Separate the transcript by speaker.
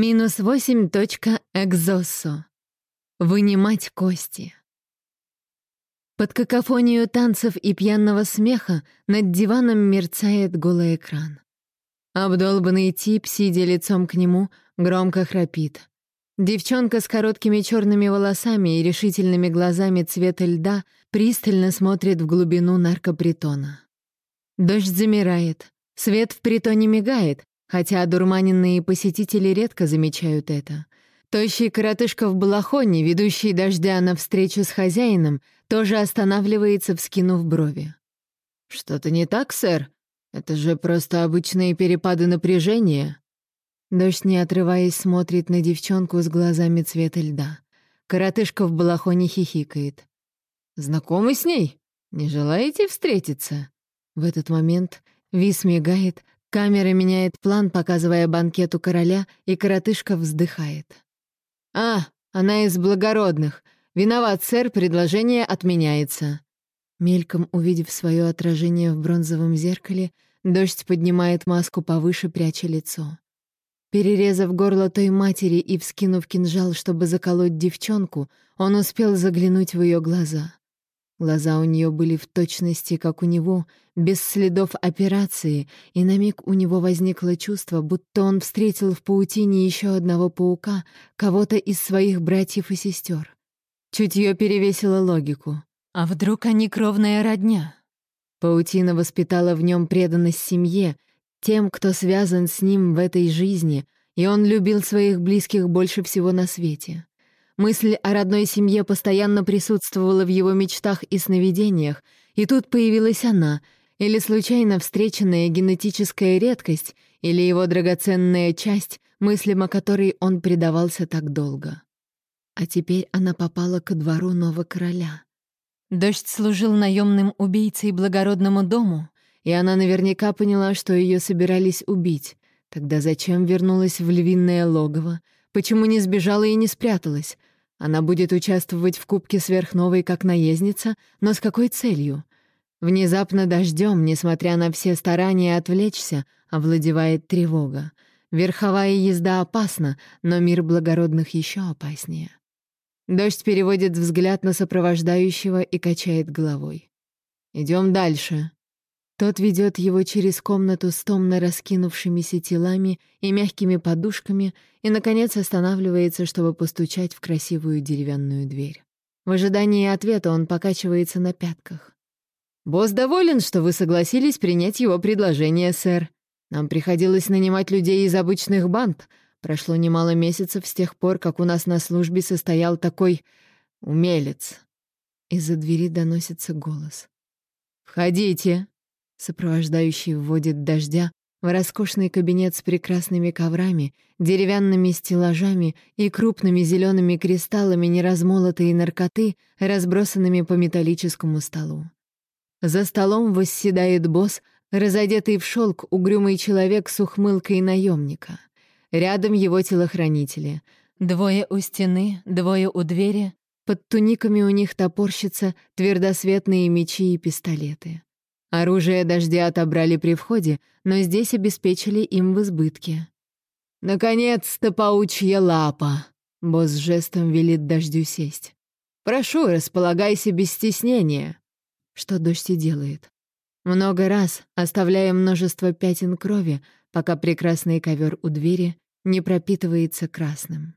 Speaker 1: Минус восемь точка экзосо. Вынимать кости. Под какофонию танцев и пьяного смеха над диваном мерцает голый экран. Обдолбанный тип, сидя лицом к нему, громко храпит. Девчонка с короткими черными волосами и решительными глазами цвета льда пристально смотрит в глубину наркопритона. Дождь замирает. Свет в притоне мигает, хотя одурманенные посетители редко замечают это. Тощий коротышка в балахоне, ведущий дождя навстречу с хозяином, тоже останавливается, вскинув брови. «Что-то не так, сэр? Это же просто обычные перепады напряжения». Дождь, не отрываясь, смотрит на девчонку с глазами цвета льда. Коротышка в балахоне хихикает. «Знакомы с ней? Не желаете встретиться?» В этот момент Вис мигает, Камера меняет план, показывая банкету короля, и коротышка вздыхает. «А, она из благородных. Виноват, сэр, предложение отменяется». Мельком увидев свое отражение в бронзовом зеркале, дождь поднимает маску повыше, пряча лицо. Перерезав горло той матери и вскинув кинжал, чтобы заколоть девчонку, он успел заглянуть в ее глаза. Глаза у нее были в точности, как у него, без следов операции, и на миг у него возникло чувство, будто он встретил в паутине еще одного паука, кого-то из своих братьев и сестер. Чутье перевесило логику. А вдруг они кровная родня? Паутина воспитала в нем преданность семье, тем, кто связан с ним в этой жизни, и он любил своих близких больше всего на свете. Мысль о родной семье постоянно присутствовала в его мечтах и сновидениях, и тут появилась она, или случайно встреченная генетическая редкость, или его драгоценная часть, мыслям о которой он предавался так долго. А теперь она попала ко двору нового короля. Дождь служил наемным убийцей благородному дому, и она наверняка поняла, что ее собирались убить. Тогда зачем вернулась в львиное логово? Почему не сбежала и не спряталась? Она будет участвовать в Кубке Сверхновой как наездница, но с какой целью? Внезапно дождем, несмотря на все старания отвлечься, овладевает тревога. Верховая езда опасна, но мир благородных еще опаснее. Дождь переводит взгляд на сопровождающего и качает головой. Идем дальше. Тот ведет его через комнату с томно раскинувшимися телами и мягкими подушками и, наконец, останавливается, чтобы постучать в красивую деревянную дверь. В ожидании ответа он покачивается на пятках. «Босс доволен, что вы согласились принять его предложение, сэр. Нам приходилось нанимать людей из обычных банд. Прошло немало месяцев с тех пор, как у нас на службе состоял такой... умелец». Из-за двери доносится голос. «Входите!» Сопровождающий вводит дождя в роскошный кабинет с прекрасными коврами, деревянными стеллажами и крупными зелеными кристаллами неразмолотой наркоты, разбросанными по металлическому столу. За столом восседает босс, разодетый в шелк угрюмый человек с ухмылкой наемника. Рядом его телохранители. Двое у стены, двое у двери. Под туниками у них топорщатся твердосветные мечи и пистолеты. Оружие дождя отобрали при входе, но здесь обеспечили им в избытке. «Наконец-то паучья лапа!» — босс жестом велит дождю сесть. «Прошу, располагайся без стеснения». Что дождь и делает. Много раз, оставляя множество пятен крови, пока прекрасный ковер у двери не пропитывается красным.